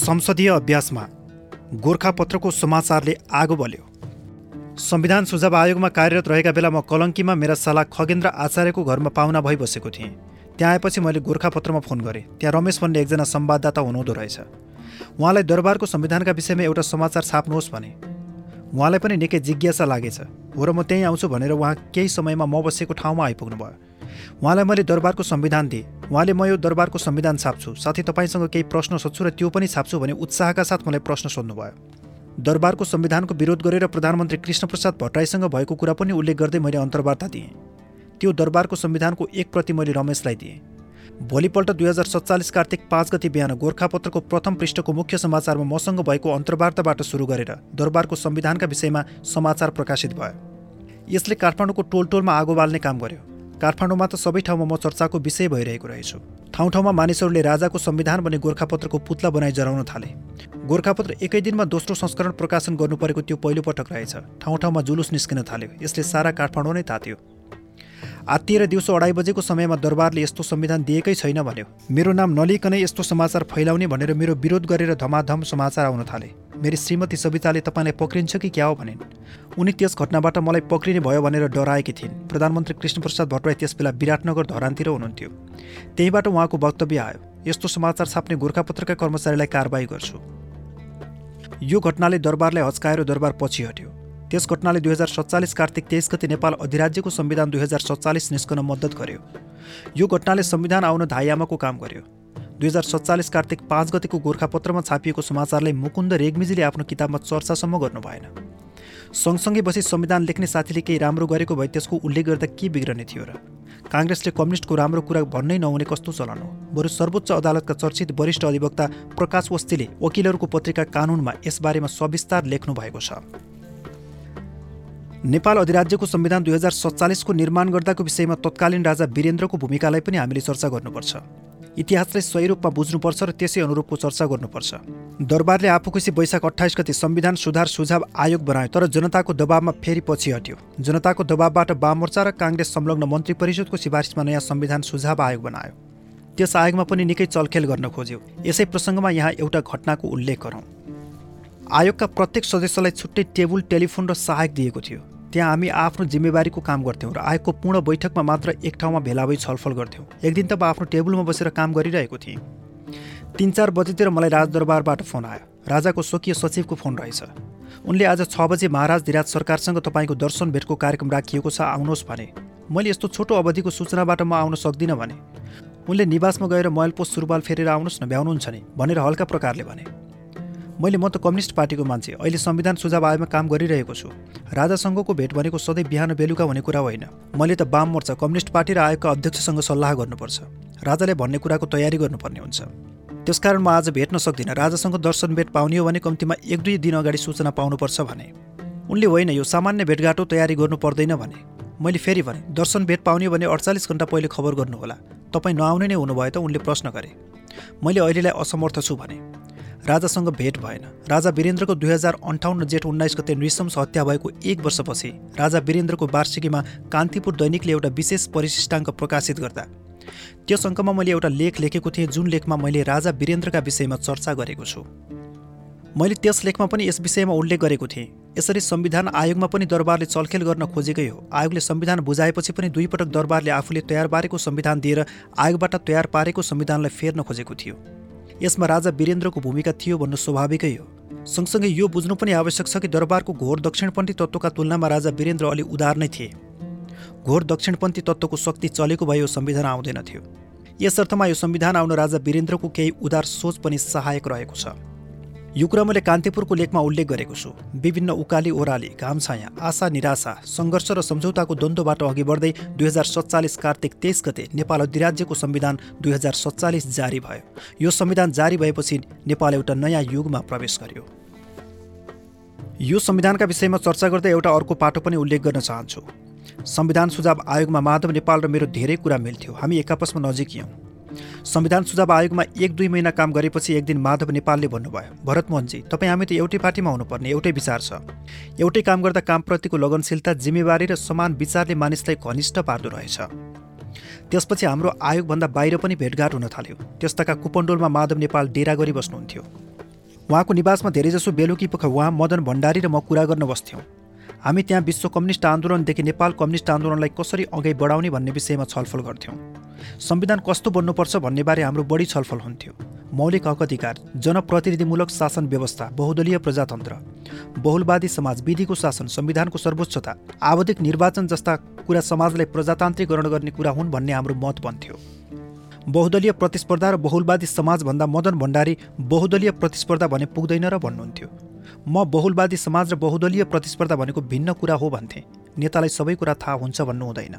संसदीय अभ्यासमा गोर्खापत्रको समाचारले आगो बल्यो। संविधान सुझाव आयोगमा कार्यरत रहेका बेला म कलङ्कीमा मेरा साला खगेन्द्र आचार्यको घरमा पाहुना भइबसेको थिएँ। त्यहाँ आएपछि मैले गोर्खापत्रमा फोन गरेँ। त्यहाँ रमेश भन्ने एकजना संवाददाता हुनुहुँदो रहेछ। उहाँलाई दरबारको संविधानका विषयमा एउटा समाचार छाप्नुहोस् भने। उहाँलाई पनि निकै जिज्ञासा लागेछ। हो र म त्यहीँ आउँछु भनेर उहाँ केही समयमा म बसेको ठाउँमा आइपुग्नु भयो उहाँलाई मैले दरबारको संविधान दिएँ। उहाँले म यो दरबारको संविधान छाप्छु। साथै तपाईँसँग केही प्रश्न सोध्छु र त्यो पनि छाप्छु भने उत्साहका साथ मलाई प्रश्न सोध्नुभयो। दरबारको संविधानको विरोध गरेर प्रधानमन्त्री कृष्णप्रसाद भट्टराईसँग भएको कुरा पनि उल्लेख गर्दै मैले अन्तर्वार्ता दिएँ। त्यो दरबारको संविधानको एक प्रति मैले रमेशलाई दिएँ। भोलिपल्ट दुई हजार सत्तालिस कार्तिक पाँच गति बिहान गोर्खापत्रको प्रथम पृष्ठको मुख्य समाचारमा मसँग भएको अन्तर्वार्ताबाट सुरु गरेर दरबारको संविधानका विषयमा समाचार प्रकाशित भयो। यसले काठमाडौँको टोल टोलमा आगो बाल्ने काम गर्यो। काठमाडौँमा त सबै ठाउँमा म चर्चाको विषय भइरहेको रहेछु। ठाउँ ठाउँमा मानिसहरूले राजाको संविधान भन्ने गोर्खापत्रको पुत्ला बनाइ जराउन थाले। गोर्खापत्र एकै दिनमा दोस्रो संस्करण प्रकाशन गर्नु परेको त्यो पहिलोपटक रहेछ। ठाउँ ठाउँमा जुलुस निस्किन थाल्यो। यसले सारा काठमाडौँ नै तात्यो। आत्तिएर दिउँसो अढाई बजेको समयमा दरबारले यस्तो संविधान दिएकै छैन भन्यो। मेरो नाम नलिकनै यस्तो समाचार फैलाउने भनेर मेरो विरोध गरेर धमाधम समाचार आउन थाले। मेरी श्रीमती सविताले तपाईँलाई पक्रिन्छ कि क्या हो भनिन्। उनी त्यस घटनाबाट मलाई पक्रिने भयो भनेर डराएकी थिइन्। प्रधानमन्त्री कृष्णप्रसाद भट्टराई त्यसबेला विराटनगर धरानतिर हुनुहुन्थ्यो। त्यहीबाट उहाँको वक्तव्य आयो यस्तो समाचार छाप्ने गोर्खापत्रका कर्मचारीलाई कारवाही गर्छु। यो घटनाले दरबारलाई हच्काएर दरबार पछि हट्यो। त्यस घटनाले दुई हजार सत्तालिस कार्तिक तेइस गति नेपाल अधिराज्यको संविधान दुई हजार सत्तालिस निस्कन मद्दत गर्यो। यो घटनाले संविधान आउन धाइयामाको काम गर्यो। दुई हजार सत्तालिस कार्तिक पाँच गतिको गोर्खापत्रमा छापिएको समाचारलाई मुकुन्द रेग्मीजीले आफ्नो किताबमा चर्चासम्म गर्नु भएन। सँगसँगै बसी संविधान लेख्ने साथीले केही राम्रो गरेको भए त्यसको उल्लेख गर्दा के बिग्रने थियो र? काङ्ग्रेसले कम्युनिस्टको राम्रो कुरा भन्नै नहुने कस्तो चलन हो? बरु सर्वोच्च अदालतका चर्चित वरिष्ठ अधिवक्ता प्रकाश वस्तीले वकिलहरूको पत्रिका कानुनमा यसबारेमा सविस्तार लेख्नु भएको छ। नेपाल अधिराज्यको संविधान दुई हजार सत्तालिसको निर्माण गर्दाको विषयमा तत्कालीन राजा वीरेन्द्रको भूमिकालाई पनि हामीले चर्चा गर्नुपर्छ। इतिहासलाई सही रूपमा बुझ्नुपर्छ र त्यसै अनुरूपको चर्चा गर्नुपर्छ। दरबारले आफू खुसी वैशाख अठाइस गति संविधान सुधार सुझाव आयोग बनायो तर जनताको दबावमा फेरि पछि हट्यो। जनताको दबावबाट वाममोर्चा र काङ्ग्रेस संलग्न मन्त्री परिषदको सिफारिसमा नयाँ संविधान सुझाव आयोग बनायो। त्यस आयोगमा पनि निकै चलखेल गर्न खोज्यो। यसै प्रसङ्गमा यहाँ एउटा घटनाको उल्लेख गरौँ। आयोगका प्रत्येक सदस्यलाई छुट्टै टेबुल टेलिफोन र सहायक दिएको थियो। त्यहाँ हामी आफ्नो जिम्मेवारीको काम गर्थ्यौँ र आयोगको पूर्ण बैठकमा मात्र एक ठाउँमा भेला भई छलफल गर्थ्यौँ। एक दिन त म आफ्नो टेबलमा बसेर काम गरिरहेको थिएँ। तिन चार बजीतिर मलाई राजदरबारबाट फोन आयो। राजाको स्वकीय सचिवको फोन रहेछ। उनले आज छ बजे महाराज धिराज सरकारसँग तपाईँको दर्शन भेटको कार्यक्रम राखिएको छ आउनुहोस् भने। मैले यस्तो छोटो अवधिको सूचनाबाट म आउन सक्दिनँ भने। उनले निवासमा गएर मैलपोस्ट सुरुवाल फेरेर आउनुहोस् न भ्याउनुहुन्छ नि भनेर हल्का प्रकारले भने। मैले म त कम्युनिस्ट पार्टीको मान्छे अहिले संविधान सुझाव आयोगमा काम गरिरहेको छु। राजासँगको भेट भनेको सधैँ बिहान बेलुका हुने कुरा होइन। मैले त वाम मोर्चा कम्युनिस्ट पार्टी र आयोगका अध्यक्षसँग सल्लाह गर्नुपर्छ। राजाले भन्ने कुराको तयारी गर्नुपर्ने हुन्छ। त्यसकारण म आज भेट्न सक्दिनँ। राजासँग दर्शन भेट पाउने हो भने कम्तीमा एक दुई दिन अगाडि सूचना पाउनुपर्छ भने। उनले होइन यो सामान्य भेटघाटो तयारी गर्नु पर्दैन भने। मैले फेरि भने दर्शन भेट पाउने भने अडचालिस घन्टा पहिले खबर गर्नुहोला। तपाईँ नआउने नै हुनुभयो त उनले प्रश्न गरे। मैले अहिलेलाई असमर्थ छु भने। राजासँग भेट भएन। राजा वीरेन्द्रको दुई हजार अन्ठाउन्न जेठ उन्नाइस गते नृशंस हत्या भएको एक वर्षपछि राजा वीरेन्द्रको वार्षिकीमा कान्तिपुर दैनिकले एउटा विशेष परिशिष्टाङ्क प्रकाशित गर्दा। त्यस अङ्कमा मैले एउटा लेख लेखेको थिएँ जुन लेखमा मैले राजा वीरेन्द्रका विषयमा चर्चा गरेको छु। मैले त्यस लेखमा पनि यस विषयमा उल्लेख गरेको थिएँ। यसरी संविधान आयोगमा पनि दरबारले चलखेल गर्न खोजेकै हो। आयोगले संविधान बुझाएपछि पनि दुईपटक दरबारले आफूले तयार पारेको संविधान दिएर आयोगबाट तयार पारेको संविधानलाई फेर्न खोजेको थियो। यसमा राजा वीरेन्द्रको भूमिका थियो भन्नु स्वाभाविकै हो। सँगसँगै यो बुझ्नु पनि आवश्यक छ कि दरबारको घोर दक्षिणपन्थी तत्त्वका तुलनामा राजा वीरेन्द्र अलि उदार नै थिए। घोर दक्षिणपन्थी तत्त्वको शक्ति चलेको भए यो संविधान आउँदैन थियो। यस अर्थमा यो संविधान आउन राजा वीरेन्द्रको केही उदार सोच पनि सहायक रहेको छ। यो कुरा मैले कान्तिपुरको लेखमा उल्लेख गरेको छु। विभिन्न उकाली ओह्राली घाम छाया आशा निराशा सङ्घर्ष र सम्झौताको द्वन्द्वबाट अघि बढ्दै दुई हजार सत्तालिस कार्तिक तेइस गते नेपाल अधिराज्यको संविधान दुई हजार सत्तालिस जारी भयो। यो संविधान जारी भएपछि नेपाल एउटा नयाँ युगमा प्रवेश गर्यो। यो संविधानका विषयमा चर्चा गर्दै एउटा अर्को पाटो पनि उल्लेख गर्न चाहन्छु। संविधान सुझाव आयोगमा माधव नेपाल र मेरो धेरै कुरा मिल्थ्यो। हामी एक आपसमा नजिकियौँ संविधान सुझाव आयोगमा एक दुई महिना काम गरेपछि एक दिन माधव नेपालले भन्नुभयो भरत मोहनजी तपाईँ हामी त एउटै पार्टीमा हुनुपर्ने एउटै विचार छ। एउटै काम गर्दा कामप्रतिको लगनशीलता जिम्मेवारी र समान विचारले मानिसलाई घनिष्ठ पार्दो रहेछ। त्यसपछि हाम्रो आयोगभन्दा बाहिर पनि भेटघाट हुन थाल्यो। त्यस्ताका कुपन्डोलमा माधव नेपाल डेरा गरी बस्नुहुन्थ्यो उहाँको निवासमा धेरैजसो बेलुकी पख उहाँ मदन भण्डारी र म कुरा गर्न बस्थ्यौँ। हामी त्यहाँ विश्व कम्युनिस्ट आन्दोलनदेखि नेपाल कम्युनिस्ट आन्दोलनलाई कसरी अघि बढाउने भन्ने विषयमा छलफल गर्थ्यौँ। संविधान कस्तो बन्नुपर्छ भन्नेबारे हाम्रो बढी छलफल हुन्थ्यो। मौलिक हक अधिकार जनप्रतिनिधिमूलक शासन व्यवस्था बहुदलीय प्रजातन्त्र बहुलवादी समाज विधिको शासन संविधानको सर्वोच्चता आवधिक निर्वाचन जस्ता कुरा समाजलाई प्रजातान्त्रिकरण गर्ने कुरा हुन् भन्ने हाम्रो मत बन्थ्यो। बहुदलीय प्रतिस्पर्धा र बहुलवादी समाजभन्दा मदन भण्डारी बहुदलीय प्रतिस्पर्धा भने पुग्दैन र भन्नुहुन्थ्यो। म बहुलवादी समाज र बहुदलीय प्रतिस्पर्धा भनेको भिन्न कुरा हो भन्थेँ। नेतालाई सबै कुरा थाहा हुन्छ भन्नु हुँदैन।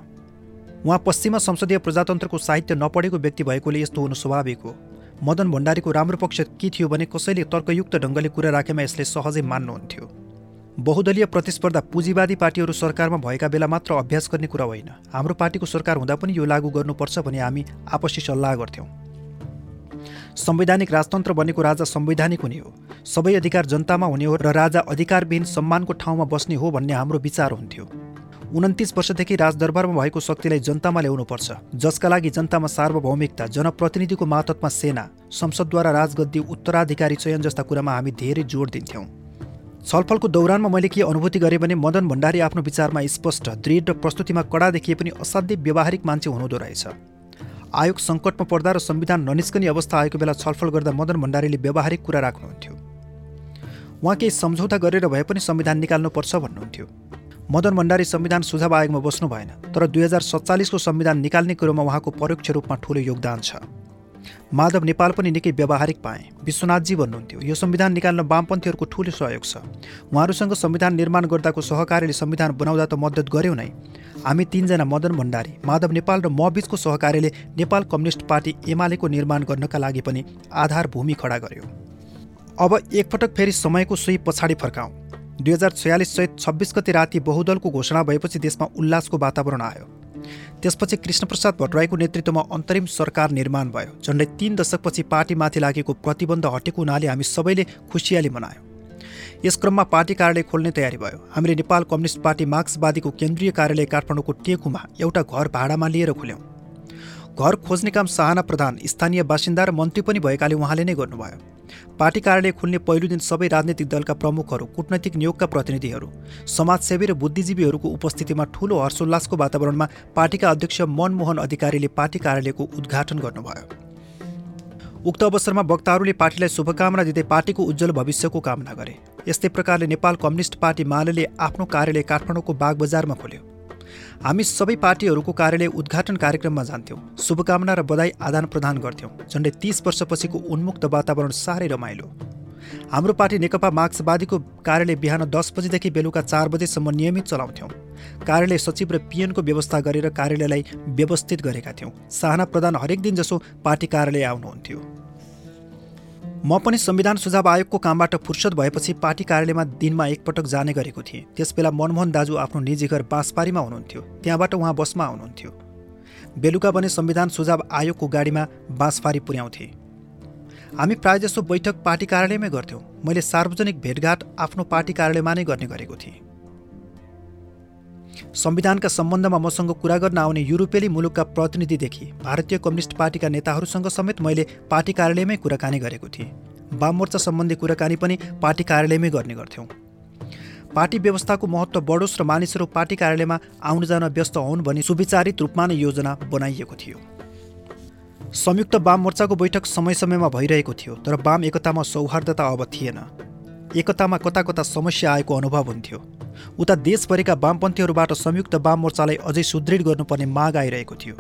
उहाँ पश्चिमा संसदीय प्रजातन्त्रको साहित्य नपढेको व्यक्ति भएकोले यस्तो हुनु स्वाभाविक हो। मदन भण्डारीको राम्रो पक्ष के थियो भने कसैले तर्कयुक्त ढङ्गले कुरा राखेमा यसले सहजै मान्नुहुन्थ्यो। बहुदलीय प्रतिस्पर्धा पुँजीवादी पार्टीहरू सरकारमा भएका बेला मात्र अभ्यास गर्ने कुरा होइन। हाम्रो पार्टीको सरकार हुँदा पनि यो लागू गर्नुपर्छ भने हामी आपसी सल्लाह गर्थ्यौँ। संवैधानिक राजतन्त्र बनेको राजा संवैधानिक हुने हो। सबै अधिकार जनतामा हुने हो र राजा अधिकारविहीन सम्मानको ठाउँमा बस्ने हो भन्ने हाम्रो विचार हुन्थ्यो। उन्तिस वर्षदेखि राजदरबारमा भएको शक्तिलाई जनतामा ल्याउनुपर्छ जसका लागि जनतामा सार्वभौमिकता जनप्रतिनिधिको मातत्वमा सेना संसदद्वारा राजगद्दी उत्तराधिकारी चयन जस्ता कुरामा हामी धेरै जोड दिन्थ्यौँ। छलफलको दौरानमा मैले के अनुभूति गरेँ भने मदन भण्डारी आफ्नो विचारमा स्पष्ट दृढ र प्रस्तुतिमा कडा देखिए पनि असाध्यै व्यावहारिक मान्छे हुनुहुँदो रहेछ। आयोग सङ्कटमा पर्दा र संविधान ननिस्कने अवस्था आएको बेला छलफल गर्दा मदन भण्डारीले व्यावहारिक कुरा राख्नुहुन्थ्यो। उहाँ केही सम्झौता गरेर भए पनि संविधान निकाल्नुपर्छ भन्नुहुन्थ्यो। मदन भण्डारी संविधान सुझाव आयोगमा बस्नु भएन तर दुई हजार सत्तालिसको संविधान निकाल्ने कुरोमा उहाँको परोक्ष रूपमा ठुलो योगदान छ। माधव नेपाल पनि निकै व्यावहारिक पाए। विश्वनाथजी भन्नुहुन्थ्यो यो संविधान निकाल्न वामपन्थीहरूको ठुलो सहयोग छ। उहाँहरूसँग संविधान निर्माण गर्दाको सहकारीले संविधान बनाउँदा त मद्दत गर्यौँ नै। हामी तिनजना मदन भण्डारी माधव नेपाल र म बिचको सहकारीले नेपाल कम्युनिस्ट पार्टी एमालेको निर्माण गर्नका लागि पनि आधार भूमि खडा गर्यो। अब एकपटक फेरि समयको सोही पछाडि फर्काउँ। दुई हजार छयालिस चैत छब्बिस गति राति बहुदलको घोषणा भएपछि देशमा उल्लासको वातावरण आयो। त्यसपछि कृष्णप्रसाद भट्टराईको नेतृत्वमा अन्तरिम सरकार निर्माण भयो झन्डै तीन दशकपछि पार्टीमाथि लागेको प्रतिबन्ध हटेको हुनाले हामी सबैले खुसियाली मनायौँ। यस क्रममा पार्टी कार्यालय खोल्ने तयारी भयो। हामीले नेपाल कम्युनिस्ट पार्टी मार्क्सवादीको केन्द्रीय कार्यालय काठमाडौँको टेकुमा एउटा घर भाडामा लिएर खोल्यौँ। घर खोज्ने काम साहना प्रधान स्थानीय बासिन्दा र मन्त्री पनि भएकाले उहाँले नै गर्नुभयो। पार्टी कार्यालय खुल्ने पहिलो दिन सबै राजनैतिक दलका प्रमुखहरू कूटनैतिक नियोगका प्रतिनिधिहरू समाजसेवी र बुद्धिजीवीहरूको उपस्थितिमा ठूलो हर्षोल्लासको वातावरणमा पार्टीका अध्यक्ष मनमोहन अधिकारीले पार्टी कार्यालयको उद्घाटन गर्नुभयो। उक्त अवसरमा वक्ताहरूले पार्टीलाई शुभकामना दिँदै पार्टीको उज्जवल भविष्यको कामना गरे। यस्तै प्रकारले नेपाल कम्युनिस्ट पार्टी माले आफ्नो कार्यालय काठमाडौँको बागबजारमा खोल्यो। हामी सबै पार्टीहरूको कार्यालय उद्घाटन कार्यक्रममा जान्थ्यौँ। शुभकामना र बधाई आदान प्रदान गर्थ्यौँ झन्डै तिस वर्षपछिको उन्मुक्त वातावरण साह्रै रमाइलो। हाम्रो पार्टी नेकपा मार्क्सवादीको कार्यालय बिहान दस बजीदेखि बेलुका चार बजेसम्म नियमित चलाउँथ्यौँ। कार्यालय सचिव र पिएनको व्यवस्था गरेर कार्यालयलाई व्यवस्थित गरेका थियौँ। साहना प्रधान हरेक दिन जसो पार्टी कार्यालय आउनुहुन्थ्यो। म पनि संविधान सुझाव आयोगको कामबाट फुर्सद भएपछि पार्टी कार्यालयमा दिनमा एकपटक जाने गरेको थिएँ। त्यसबेला मनमोहन दाजु आफ्नो निजी घर बाँसपारीमा हुनुहुन्थ्यो। त्यहाँबाट उहाँ बसमा आउनुहुन्थ्यो। बेलुका भने संविधान सुझाव आयोगको गाडीमा बाँसपारी पुर्याउँथे। हामी प्रायजसो बैठक पार्टी कार्यालयमै गर्थ्यौँ। मैले सार्वजनिक भेटघाट आफ्नो पार्टी कार्यालयमा नै गर्ने गरेको थिएँ। संविधानका सम्बन्धमा मसँग कुरा गर्न आउने युरोपेली मुलुकका प्रतिनिधिदेखि भारतीय कम्युनिस्ट पार्टीका नेताहरूसँग समेत मैले पार्टी कार्यालयमै कुराकानी गरेको थिएँ। वाममोर्चा सम्बन्धी कुराकानी पनि पार्टी कार्यालयमै गर्ने गर्थ्यौँ। पार्टी व्यवस्थाको महत्त्व बढोस् र मानिसहरू पार्टी कार्यालयमा आउन जान व्यस्त हुन् भनी सुविचारित रूपमा नै योजना बनाइएको थियो। संयुक्त वाम मोर्चाको बैठक समय समयमा भइरहेको थियो तर वाम एकतामा सौहार्दता अब थिएन। एकतामा कता कता समस्या आएको अनुभव हुन्थ्यो। उता देशभरिका वामपन्थीहरूबाट संयुक्त वाम मोर्चालाई अझै सुदृढ गर्नुपर्ने माग आइरहेको थियो।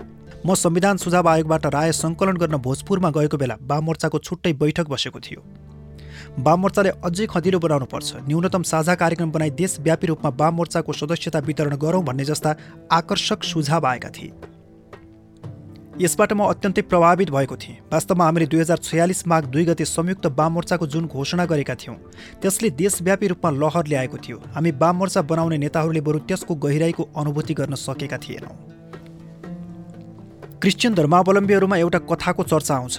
म संविधान सुझाव आयोगबाट राय सङ्कलन गर्न भोजपुरमा गएको बेला वाम मोर्चाको छुट्टै बैठक बसेको थियो। वाम मोर्चाले अझै खदिलो बनाउनुपर्छ। न्यूनतम साझा कार्यक्रम बनाई देशव्यापी रूपमा वाम मोर्चाको सदस्यता वितरण गरौँ भन्ने जस्ता आकर्षक सुझाव आएका थिए। यसबाट म अत्यन्तै प्रभावित भएको थिएँ। वास्तवमा हामीले दुई हजार छयालिस माघ दुई गते संयुक्त वाम मोर्चाको जुन घोषणा गरेका थियौँ त्यसले देशव्यापी रूपमा लहर ल्याएको थियो। हामी वाम मोर्चा बनाउने नेताहरूले बरु त्यसको गहिराईको अनुभूति गर्न सकेका थिएनौँ। क्रिस्चियन धर्मावलम्बीहरूमा एउटा कथाको चर्चा आउँछ।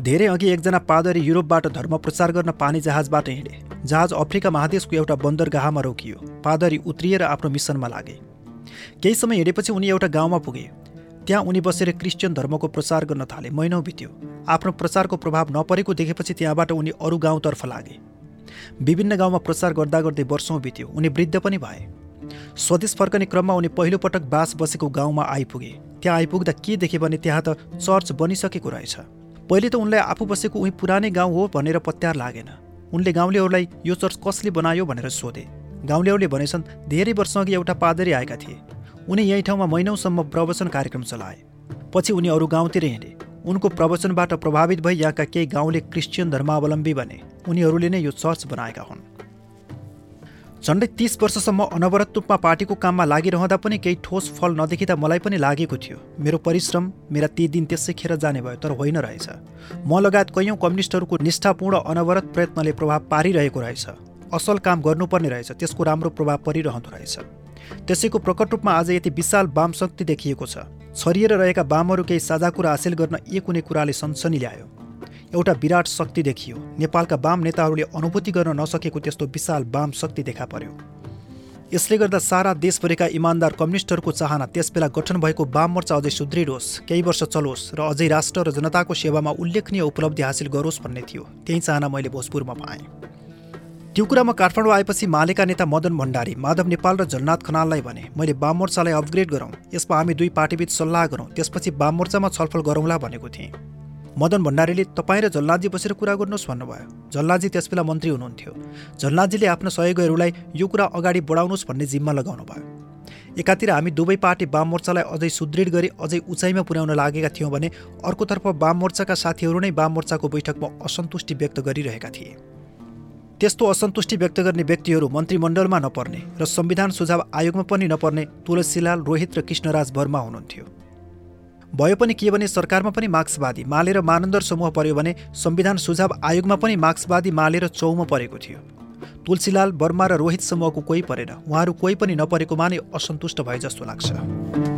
धेरै अघि एकजना पादरी युरोपबाट धर्म प्रचार गर्न पानी जहाजबाट हिँडे। जहाज अफ्रिका महादेशको एउटा बन्दरगाहमा रोकियो। पादरी उत्रिएर आफ्नो मिसनमा लागे। केही समय हिँडेपछि उनी एउटा गाउँमा पुगे। त्यहाँ उनी बसेर क्रिस्चियन धर्मको प्रचार गर्न थाले। महिनौ बित्यो। आफ्नो प्रचारको प्रभाव नपरेको देखेपछि त्यहाँबाट उनी अरू गाउँतर्फ लागे। विभिन्न गाउँमा प्रचार गर्दा गर्दै वर्षौँ बित्यो। उनी वृद्ध पनि भए। स्वदेश फर्कने क्रममा उनी पहिलोपटक बास बसेको गाउँमा आइपुगे। त्यहाँ आइपुग्दा के देखे भने त्यहाँ त चर्च बनिसकेको रहेछ। पहिले त उनलाई आफू बसेको उही पुरानै गाउँ हो भनेर पत्यार लागेन। उनले गाउँलेहरूलाई यो चर्च कसले बनायो भनेर सोधे। गाउँलेहरूले भनेछन् धेरै वर्षअघि एउटा पादरी आएका थिए। उनी यही ठाउँमा महिनौसम्म प्रवचन कार्यक्रम चलाए। पछि उनी अरू गाउँतिर हिँडे। उनको प्रवचनबाट प्रभावित भई यहाँका केही गाउँले क्रिस्चियन धर्मावलम्बी बने। उनीहरूले नै यो चर्च बनाएका हुन्। झन्डै तिस वर्षसम्म अनवरत रूपमा पार्टीको काममा लागिरहँदा पनि केही ठोस फल नदेखिँदा मलाई पनि लागेको थियो। मेरो परिश्रम मेरा ती दिन त्यसै खेर जाने भयो तर होइन रहेछ। म लगायत कैयौँ कम्युनिस्टहरूको निष्ठापूर्ण अनवरत प्रयत्नले प्रभाव पारिरहेको रहेछ। असल काम गर्नुपर्ने रहेछ त्यसको राम्रो प्रभाव परिरहँदो रहेछ। त्यसैको प्रकट रूपमा आज यति विशाल वाम शक्ति देखिएको छ। छरिएर रहेका वामहरू केही साझा कुरा हासिल गर्न एक कुनै कुराले सनसनी ल्यायो। एउटा विराट शक्ति देखियो। नेपालका वाम नेताहरूले अनुभूति गर्न नसकेको त्यस्तो विशाल वाम शक्ति देखा पर्यो। यसले गर्दा सारा देशभरिका इमान्दार कम्युनिस्टहरूको चाहना त्यसबेला गठन भएको वाम मोर्चा अझै सुदृढ होस् केही वर्ष चलोस् र अझै राष्ट्र र जनताको सेवामा उल्लेखनीय उपलब्धि हासिल गरोस् भन्ने थियो। त्यही चाहना मैले भोजपुरमा पाएँ। त्यो कुरामा काठमाडौँ आएपछि मालेका नेता मदन भण्डारी माधव नेपाल र जलनाथ खनाललाई भने मैले वाम मोर्चालाई अपग्रेड गरौँ यसमा हामी दुई पार्टीबीच सल्लाह गरौँ त्यसपछि वाम मोर्चामा छलफल गरौँला भनेको थिएँ। मदन भण्डारीले तपाईँ र जल्लाजी बसेर कुरा गर्नुहोस् भन्नुभयो। जल्लाजी त्यसबेला मन्त्री हुनुहुन्थ्यो। जल्लाजीले आफ्ना सहयोगीहरूलाई यो कुरा अगाडि बढाउनुहोस् भन्ने जिम्मा लगाउनु भयो एकातिर हामी दुवै पार्टी वाम मोर्चालाई अझै सुदृढ गरी अझै उचाइमा पुर्याउन लागेका थियौँ भने अर्कोतर्फ वाम मोर्चाका साथीहरू नै वाम मोर्चाको बैठकमा असन्तुष्टि व्यक्त गरिरहेका थिए। त्यस्तो असन्तुष्टि व्यक्त गर्ने व्यक्तिहरू मन्त्रीमण्डलमा नपर्ने र संविधान सुझाव आयोगमा पनि नपर्ने तुलसीलाल रोहित र कृष्णराज वर्मा हुनुहुन्थ्यो। भयो पनि के भने सरकारमा पनि मार्क्सवादी माले र मानन्दर समूह पर्यो भने संविधान सुझाव आयोगमा पनि मार्क्सवादी माले र चौमा परेको थियो। तुलसीलाल वर्मा र रोहित समूहको कोही परेन उहाँहरू कोही पनि नपरेकोमा नै असन्तुष्ट भए जस्तो लाग्छ।